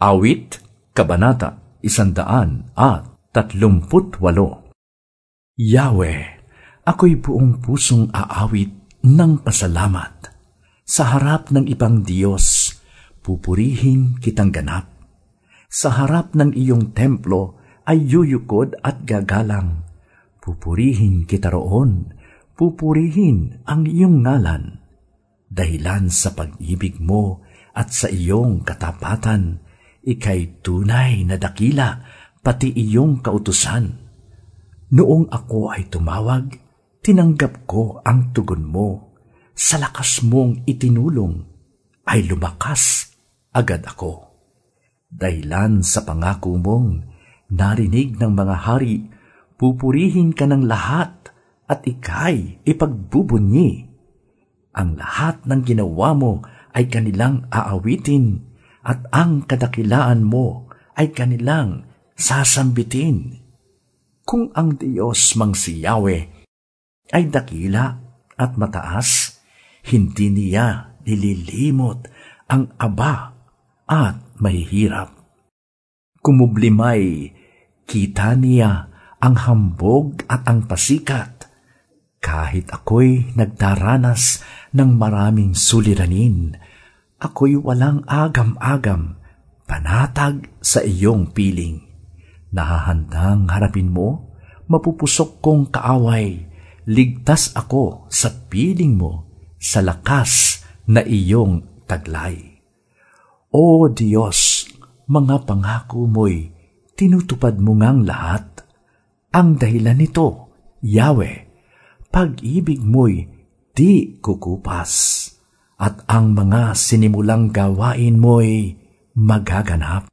Awit, Kabanata, Isandaan at Tatlumput Walo. Yahweh, ako'y buong pusong aawit ng pasalamat. Sa harap ng ibang Diyos, pupurihin kitang ganap. Sa harap ng iyong templo ay yuyukod at gagalang. Pupurihin kita roon, pupurihin ang iyong ngalan. Dahilan sa pag-ibig mo at sa iyong katapatan, ikay tunay na dakila, pati iyong kautusan. Noong ako ay tumawag, tinanggap ko ang tugon mo. Sa lakas mong itinulong, ay lumakas agad ako. Dahilan sa pangako mong narinig ng mga hari, pupurihin ka ng lahat at ikay ipagbubunyi. Ang lahat ng ginawa mo ay kanilang aawitin at ang kadakilaan mo ay kanilang sasambitin. Kung ang Diyos mang si Yahweh ay dakila at mataas, hindi niya nililimot ang aba at mahihirap. Kumublimay, kita niya ang hambog at ang pasikat. Kahit ako'y nagdaranas ng maraming suliranin, ako'y walang agam-agam, panatag sa iyong piling. Nahahandang harapin mo, mapupusok kong kaaway, ligtas ako sa piling mo, sa lakas na iyong taglay. O Diyos, mga pangako mo'y tinutupad mo ngang lahat. Ang dahilan nito, Yahweh, pag-ibig mo'y di kukupas at ang mga sinimulang gawain mo'y magaganap.